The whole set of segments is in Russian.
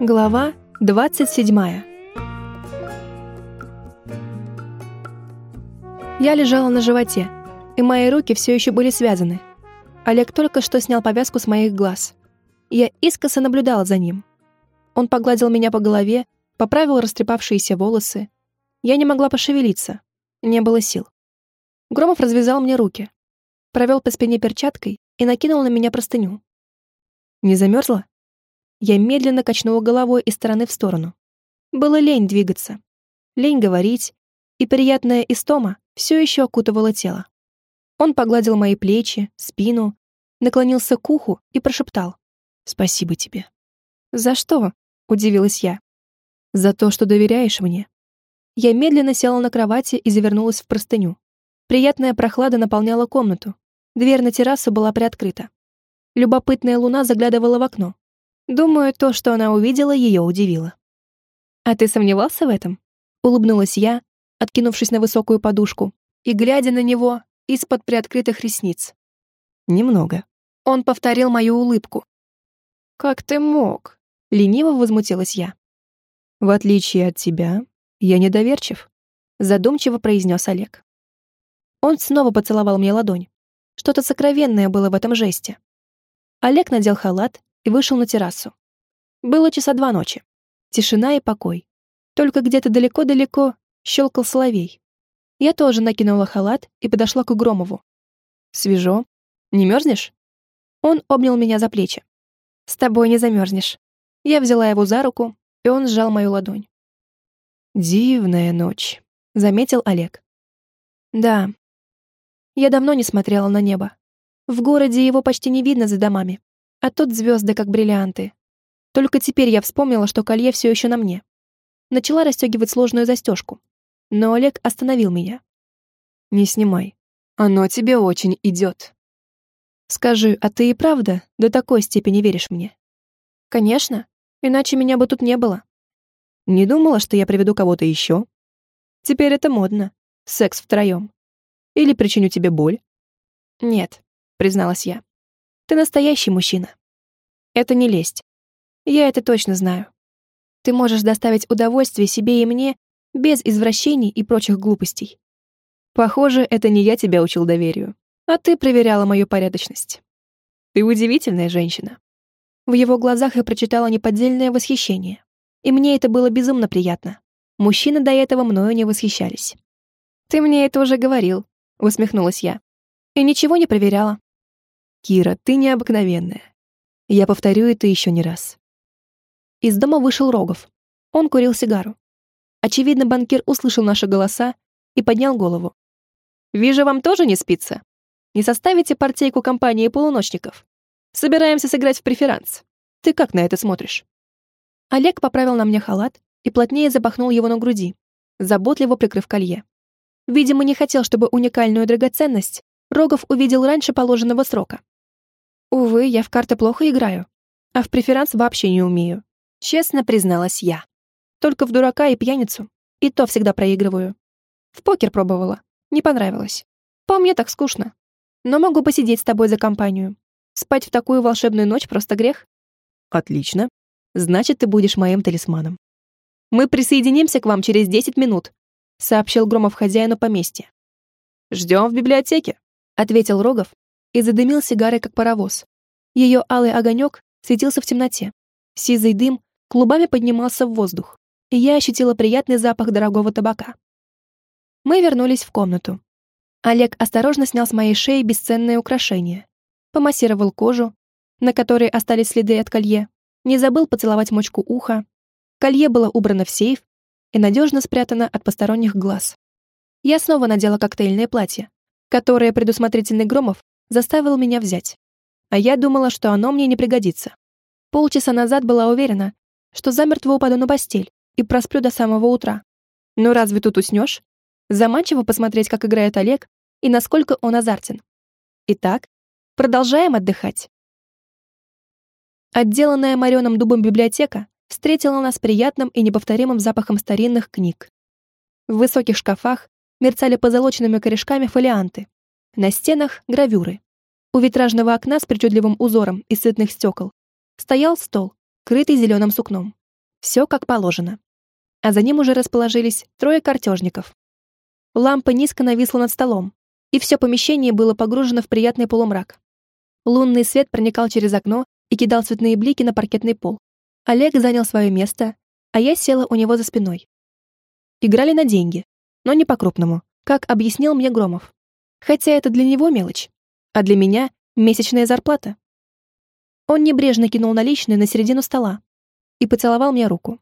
Глава 27 Я лежала на животе, и мои руки все еще были связаны. Олег только что снял повязку с моих глаз. Я искоса наблюдала за ним. Он погладил меня по голове, поправил растрепавшиеся волосы. Я не могла пошевелиться. Не было сил. Громов развязал мне руки, провел по спине перчаткой и накинул на меня простыню. Не замерзла? Я медленно качнула головой из стороны в сторону. Было лень двигаться, лень говорить, и приятная истома все еще окутывала тело. Он погладил мои плечи, спину, наклонился к уху и прошептал. «Спасибо тебе». «За что?» — удивилась я. «За то, что доверяешь мне». Я медленно села на кровати и завернулась в простыню. Приятная прохлада наполняла комнату. Дверь на террасу была приоткрыта. Любопытная луна заглядывала в окно. Думаю, то, что она увидела, ее удивило. «А ты сомневался в этом?» — улыбнулась я, откинувшись на высокую подушку и глядя на него из-под приоткрытых ресниц. «Немного». Он повторил мою улыбку. «Как ты мог?» — лениво возмутилась я. «В отличие от тебя, я недоверчив», — задумчиво произнес Олег. Он снова поцеловал мне ладонь. Что-то сокровенное было в этом жесте. Олег надел халат и вышел на террасу. Было часа два ночи. Тишина и покой. Только где-то далеко-далеко щелкал соловей. Я тоже накинула халат и подошла к Громову. «Свежо. Не мерзнешь?» Он обнял меня за плечи. «С тобой не замерзнешь». Я взяла его за руку, и он сжал мою ладонь. «Дивная ночь», — заметил Олег. «Да». Я давно не смотрела на небо. В городе его почти не видно за домами, а тут звезды как бриллианты. Только теперь я вспомнила, что колье все еще на мне. Начала расстегивать сложную застежку, но Олег остановил меня. «Не снимай. Оно тебе очень идет». «Скажи, а ты и правда до такой степени веришь мне?» «Конечно, иначе меня бы тут не было». «Не думала, что я приведу кого-то еще?» «Теперь это модно. Секс втроем. Или причиню тебе боль?» «Нет», — призналась я. «Ты настоящий мужчина. Это не лесть. Я это точно знаю. Ты можешь доставить удовольствие себе и мне без извращений и прочих глупостей. Похоже, это не я тебя учил доверию, а ты проверяла мою порядочность. Ты удивительная женщина. В его глазах я прочитала неподдельное восхищение. И мне это было безумно приятно. Мужчины до этого мною не восхищались. «Ты мне это уже говорил», — усмехнулась я. «И ничего не проверяла». «Кира, ты необыкновенная. Я повторю это еще не раз». Из дома вышел Рогов. Он курил сигару. Очевидно, банкир услышал наши голоса и поднял голову. «Вижу, вам тоже не спится. Не составите партейку компании полуночников. Собираемся сыграть в преферанс. Ты как на это смотришь?» Олег поправил на мне халат и плотнее запахнул его на груди, заботливо прикрыв колье. Видимо, не хотел, чтобы уникальную драгоценность Рогов увидел раньше положенного срока. «Увы, я в карты плохо играю, а в преферанс вообще не умею», честно призналась я. Только в дурака и пьяницу. И то всегда проигрываю. В покер пробовала. Не понравилось. По мне так скучно. Но могу посидеть с тобой за компанию. Спать в такую волшебную ночь просто грех. Отлично. Значит, ты будешь моим талисманом. Мы присоединимся к вам через 10 минут, сообщил Громов хозяину поместья. Ждем в библиотеке, ответил Рогов и задымил сигарой, как паровоз. Ее алый огонек светился в темноте. Сизый дым клубами поднимался в воздух и я ощутила приятный запах дорогого табака. Мы вернулись в комнату. Олег осторожно снял с моей шеи бесценные украшения, помассировал кожу, на которой остались следы от колье, не забыл поцеловать мочку уха. Колье было убрано в сейф и надежно спрятано от посторонних глаз. Я снова надела коктейльное платье, которое предусмотрительный Громов заставил меня взять. А я думала, что оно мне не пригодится. Полчаса назад была уверена, что замертво упаду на постель, и просплю до самого утра. Но разве тут уснешь? Заманчиво посмотреть, как играет Олег и насколько он азартен. Итак, продолжаем отдыхать. Отделанная мореным дубом библиотека встретила нас приятным и неповторимым запахом старинных книг. В высоких шкафах мерцали позолоченными корешками фолианты. На стенах — гравюры. У витражного окна с причудливым узором из цветных стекол стоял стол, крытый зеленым сукном. Все как положено. А за ним уже расположились трое картежников. Лампа низко нависла над столом, и все помещение было погружено в приятный полумрак. Лунный свет проникал через окно и кидал цветные блики на паркетный пол. Олег занял свое место, а я села у него за спиной. Играли на деньги, но не по-крупному, как объяснил мне Громов. Хотя это для него мелочь, а для меня месячная зарплата. Он небрежно кинул наличные на середину стола и поцеловал мне руку.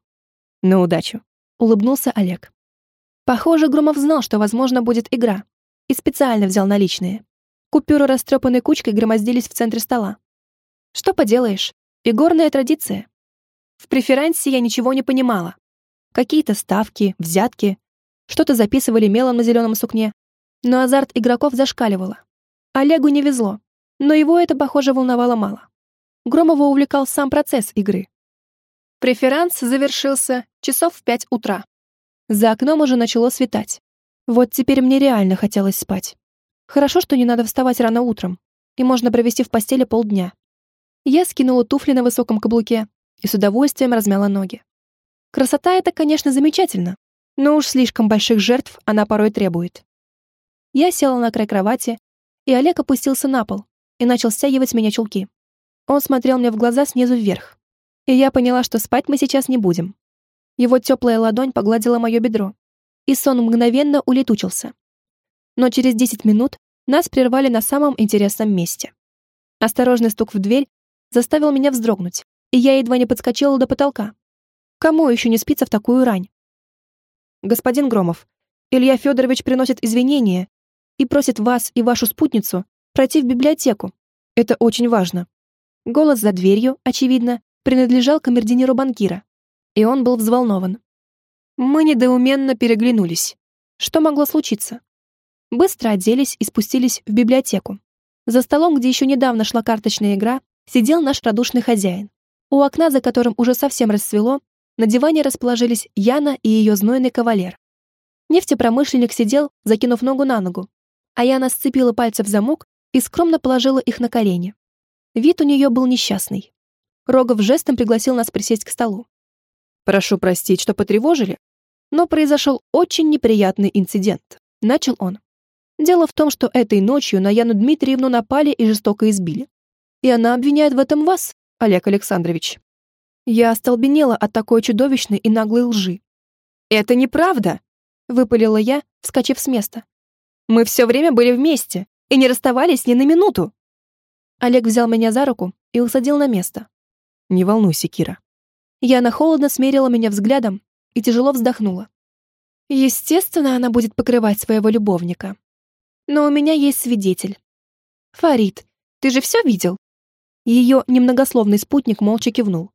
«На удачу», — улыбнулся Олег. Похоже, Громов знал, что, возможно, будет игра, и специально взял наличные. Купюры растрепанной кучкой громоздились в центре стола. Что поделаешь, игорная традиция. В преферансе я ничего не понимала. Какие-то ставки, взятки, что-то записывали мелом на зеленом сукне. Но азарт игроков зашкаливало. Олегу не везло, но его это, похоже, волновало мало. Громова увлекал сам процесс игры. Преферанс завершился часов в пять утра. За окном уже начало светать. Вот теперь мне реально хотелось спать. Хорошо, что не надо вставать рано утром, и можно провести в постели полдня. Я скинула туфли на высоком каблуке и с удовольствием размяла ноги. Красота — это, конечно, замечательно, но уж слишком больших жертв она порой требует. Я села на край кровати, и Олег опустился на пол и начал стягивать с меня чулки. Он смотрел мне в глаза снизу вверх, и я поняла, что спать мы сейчас не будем. Его теплая ладонь погладила мое бедро, и сон мгновенно улетучился. Но через 10 минут нас прервали на самом интересном месте. Осторожный стук в дверь заставил меня вздрогнуть, и я едва не подскочила до потолка. Кому еще не спится в такую рань? Господин Громов, Илья Федорович приносит извинения и просит вас и вашу спутницу пройти в библиотеку. Это очень важно. Голос за дверью, очевидно, принадлежал камердинеру банкира, и он был взволнован. Мы недоуменно переглянулись. Что могло случиться? Быстро оделись и спустились в библиотеку. За столом, где еще недавно шла карточная игра, сидел наш радушный хозяин. У окна, за которым уже совсем расцвело, на диване расположились Яна и ее знойный кавалер. Нефтепромышленник сидел, закинув ногу на ногу, а Яна сцепила пальцы в замок и скромно положила их на колени. Вид у нее был несчастный. Рогов жестом пригласил нас присесть к столу. «Прошу простить, что потревожили, но произошел очень неприятный инцидент», — начал он. «Дело в том, что этой ночью на Яну Дмитриевну напали и жестоко избили. И она обвиняет в этом вас, Олег Александрович. Я остолбенела от такой чудовищной и наглой лжи. «Это неправда!» — выпалила я, вскочив с места. «Мы все время были вместе и не расставались ни на минуту!» Олег взял меня за руку и усадил на место. «Не волнуйся, Кира». Яна холодно смерила меня взглядом и тяжело вздохнула. Естественно, она будет покрывать своего любовника. Но у меня есть свидетель. Фарид, ты же все видел? Ее немногословный спутник молча кивнул.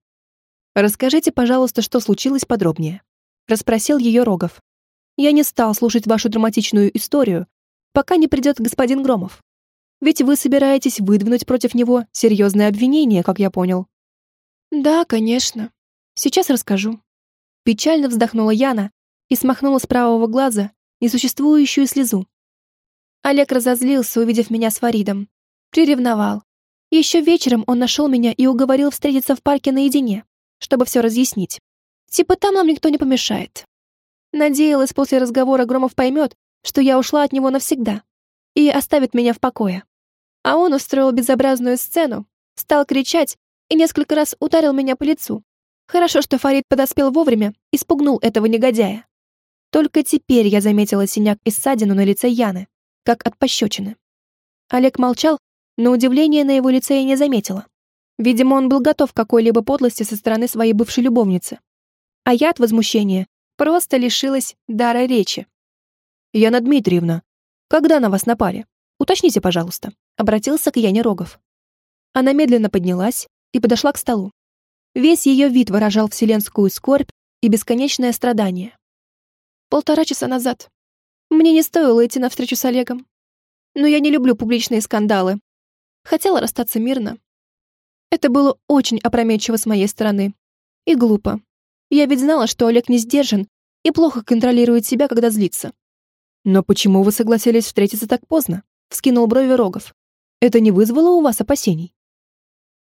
«Расскажите, пожалуйста, что случилось подробнее», — расспросил ее Рогов. «Я не стал слушать вашу драматичную историю, пока не придет господин Громов. Ведь вы собираетесь выдвинуть против него серьезное обвинение, как я понял». «Да, конечно. Сейчас расскажу». Печально вздохнула Яна и смахнула с правого глаза несуществующую слезу. Олег разозлился, увидев меня с Фаридом. Приревновал. Еще вечером он нашел меня и уговорил встретиться в парке наедине чтобы все разъяснить. Типа там нам никто не помешает. Надеялась, после разговора Громов поймет, что я ушла от него навсегда и оставит меня в покое. А он устроил безобразную сцену, стал кричать и несколько раз ударил меня по лицу. Хорошо, что Фарид подоспел вовремя и спугнул этого негодяя. Только теперь я заметила синяк и ссадину на лице Яны, как от пощечины. Олег молчал, но удивления на его лице я не заметила. Видимо, он был готов к какой-либо подлости со стороны своей бывшей любовницы. А я от возмущения просто лишилась дара речи. «Яна Дмитриевна, когда на вас напали? Уточните, пожалуйста», — обратился к Яне Рогов. Она медленно поднялась и подошла к столу. Весь ее вид выражал вселенскую скорбь и бесконечное страдание. Полтора часа назад. Мне не стоило идти навстречу с Олегом. Но я не люблю публичные скандалы. Хотела расстаться мирно, это было очень опрометчиво с моей стороны. И глупо. Я ведь знала, что Олег не сдержан и плохо контролирует себя, когда злится. «Но почему вы согласились встретиться так поздно?» — вскинул брови Рогов. «Это не вызвало у вас опасений?»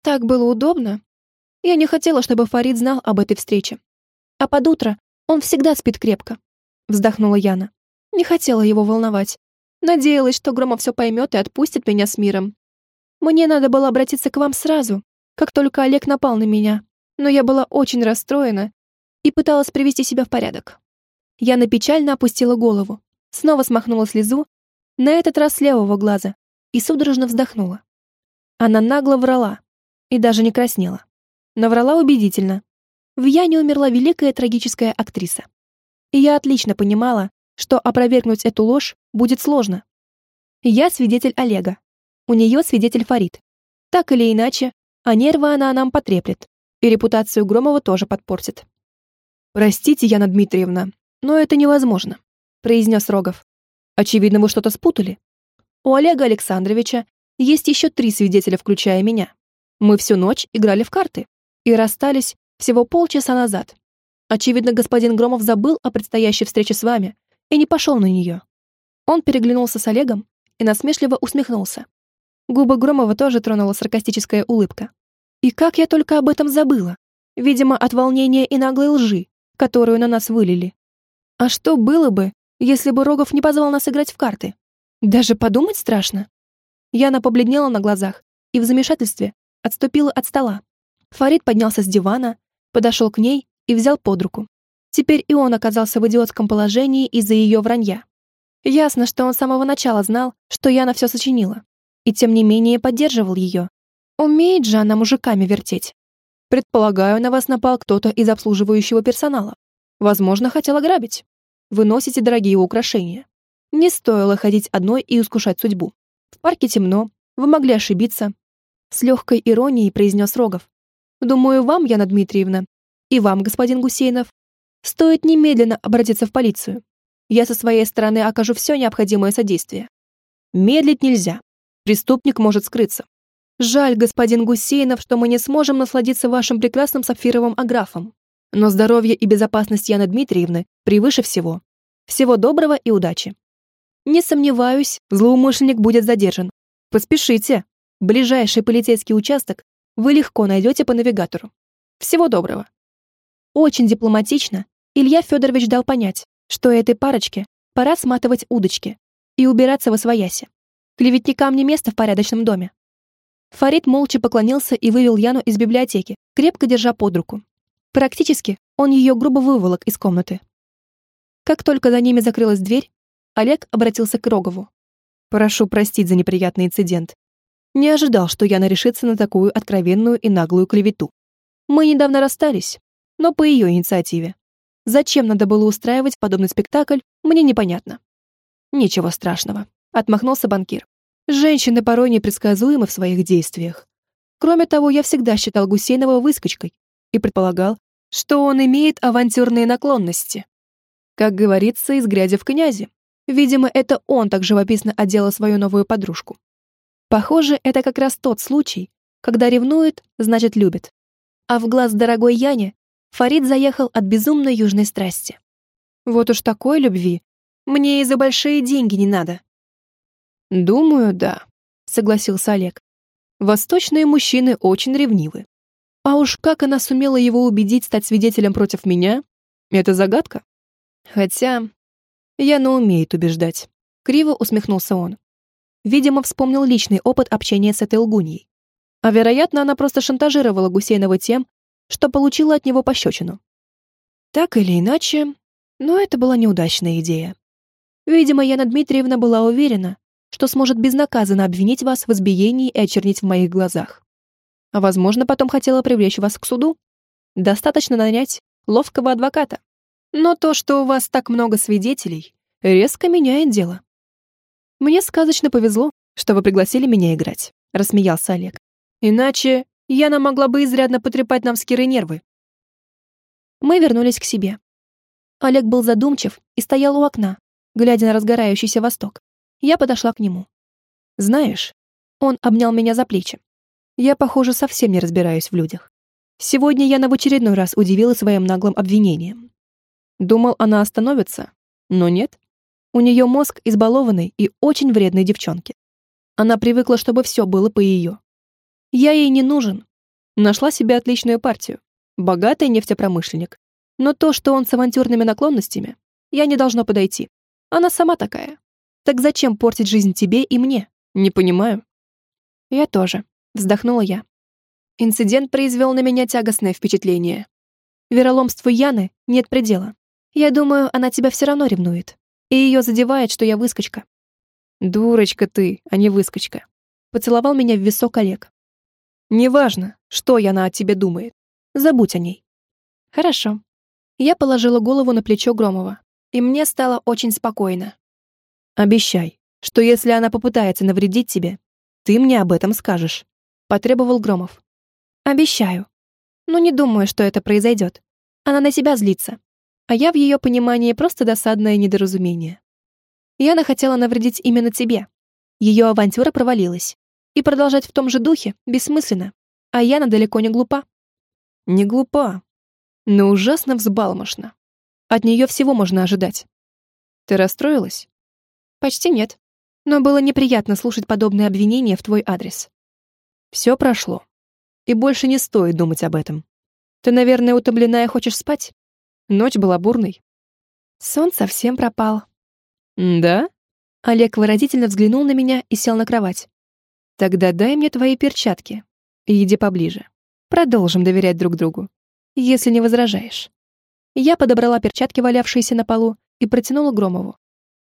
«Так было удобно. Я не хотела, чтобы Фарид знал об этой встрече. А под утро он всегда спит крепко», — вздохнула Яна. Не хотела его волновать. Надеялась, что Громов все поймет и отпустит меня с миром. Мне надо было обратиться к вам сразу, как только Олег напал на меня, но я была очень расстроена и пыталась привести себя в порядок. Яна печально опустила голову, снова смахнула слезу, на этот раз с левого глаза, и судорожно вздохнула. Она нагло врала и даже не краснела. Наврала убедительно. В Яне умерла великая трагическая актриса. И я отлично понимала, что опровергнуть эту ложь будет сложно. Я свидетель Олега. У нее свидетель Фарид. Так или иначе, а нервы она нам потреплет. И репутацию Громова тоже подпортит. «Простите, Яна Дмитриевна, но это невозможно», — произнес Рогов. «Очевидно, вы что-то спутали. У Олега Александровича есть еще три свидетеля, включая меня. Мы всю ночь играли в карты и расстались всего полчаса назад. Очевидно, господин Громов забыл о предстоящей встрече с вами и не пошел на нее. Он переглянулся с Олегом и насмешливо усмехнулся. Губы Громова тоже тронула саркастическая улыбка. И как я только об этом забыла. Видимо, от волнения и наглой лжи, которую на нас вылили. А что было бы, если бы Рогов не позвал нас играть в карты? Даже подумать страшно. Яна побледнела на глазах и в замешательстве отступила от стола. Фарид поднялся с дивана, подошел к ней и взял под руку. Теперь и он оказался в идиотском положении из-за ее вранья. Ясно, что он с самого начала знал, что Яна все сочинила, и тем не менее поддерживал ее. Умеет же она мужиками вертеть. Предполагаю, на вас напал кто-то из обслуживающего персонала. Возможно, хотел ограбить. Вы носите дорогие украшения. Не стоило ходить одной и искушать судьбу. В парке темно, вы могли ошибиться. С легкой иронией произнес Рогов. Думаю, вам, Яна Дмитриевна, и вам, господин Гусейнов, стоит немедленно обратиться в полицию. Я со своей стороны окажу все необходимое содействие. Медлить нельзя. Преступник может скрыться. Жаль, господин Гусейнов, что мы не сможем насладиться вашим прекрасным сапфировым аграфом. Но здоровье и безопасность Яны Дмитриевны превыше всего. Всего доброго и удачи. Не сомневаюсь, злоумышленник будет задержан. Поспешите. Ближайший полицейский участок вы легко найдете по навигатору. Всего доброго. Очень дипломатично Илья Федорович дал понять, что этой парочке пора сматывать удочки и убираться во свояси. Клеветникам не место в порядочном доме. Фарид молча поклонился и вывел Яну из библиотеки, крепко держа под руку. Практически он ее грубо выволок из комнаты. Как только за ними закрылась дверь, Олег обратился к Рогову. «Прошу простить за неприятный инцидент. Не ожидал, что Яна решится на такую откровенную и наглую клевету. Мы недавно расстались, но по ее инициативе. Зачем надо было устраивать подобный спектакль, мне непонятно. Ничего страшного, отмахнулся банкир. Женщины порой непредсказуемы в своих действиях. Кроме того, я всегда считал Гусейнова выскочкой и предполагал, что он имеет авантюрные наклонности. Как говорится, из грязи в князи. Видимо, это он так живописно оделал свою новую подружку. Похоже, это как раз тот случай, когда ревнует, значит любит. А в глаз дорогой Яне Фарид заехал от безумной южной страсти. Вот уж такой любви мне и за большие деньги не надо. Думаю, да, согласился Олег. Восточные мужчины очень ревнивы. А уж как она сумела его убедить стать свидетелем против меня, это загадка. Хотя Яна умеет убеждать. Криво усмехнулся он. Видимо, вспомнил личный опыт общения с этой лгуньей. А вероятно, она просто шантажировала Гусейнова тем, что получила от него пощечину. Так или иначе, но это была неудачная идея. Видимо, Яна Дмитриевна была уверена, что сможет безнаказанно обвинить вас в избиении и очернить в моих глазах. А возможно, потом хотела привлечь вас к суду. Достаточно нанять ловкого адвоката. Но то, что у вас так много свидетелей, резко меняет дело. Мне сказочно повезло, что вы пригласили меня играть, рассмеялся Олег. Иначе Яна могла бы изрядно потрепать нам с Кирой нервы. Мы вернулись к себе. Олег был задумчив и стоял у окна, глядя на разгорающийся восток. Я подошла к нему. «Знаешь...» Он обнял меня за плечи. «Я, похоже, совсем не разбираюсь в людях. Сегодня Яна в очередной раз удивила своим наглым обвинением. Думал, она остановится, но нет. У нее мозг избалованной и очень вредной девчонки. Она привыкла, чтобы все было по ее. Я ей не нужен. Нашла себе отличную партию. Богатый нефтепромышленник. Но то, что он с авантюрными наклонностями, я не должно подойти. Она сама такая. Так зачем портить жизнь тебе и мне? Не понимаю. Я тоже. Вздохнула я. Инцидент произвел на меня тягостное впечатление. Вероломству Яны нет предела. Я думаю, она тебя все равно ревнует. И ее задевает, что я выскочка. Дурочка ты, а не выскочка. Поцеловал меня в висок Олег. Неважно, что Яна о тебе думает. Забудь о ней. Хорошо. Я положила голову на плечо Громова, и мне стало очень спокойно. Обещай, что если она попытается навредить тебе, ты мне об этом скажешь, потребовал Громов. Обещаю. Но не думаю, что это произойдет. Она на себя злится, а я в ее понимании просто досадное недоразумение. Яна хотела навредить именно тебе. Ее авантюра провалилась. И продолжать в том же духе бессмысленно. А Яна далеко не глупа. Не глупа, но ужасно взбалмошна. От нее всего можно ожидать. Ты расстроилась? Почти нет. Но было неприятно слушать подобные обвинения в твой адрес. Все прошло. И больше не стоит думать об этом. Ты, наверное, утомленная хочешь спать? Ночь была бурной. Сон совсем пропал. «Да?» Олег выразительно взглянул на меня и сел на кровать. «Тогда дай мне твои перчатки и иди поближе. Продолжим доверять друг другу, если не возражаешь». Я подобрала перчатки, валявшиеся на полу, и протянула Громову.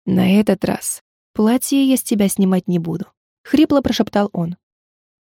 «На этот раз платье я с тебя снимать не буду», — хрипло прошептал он.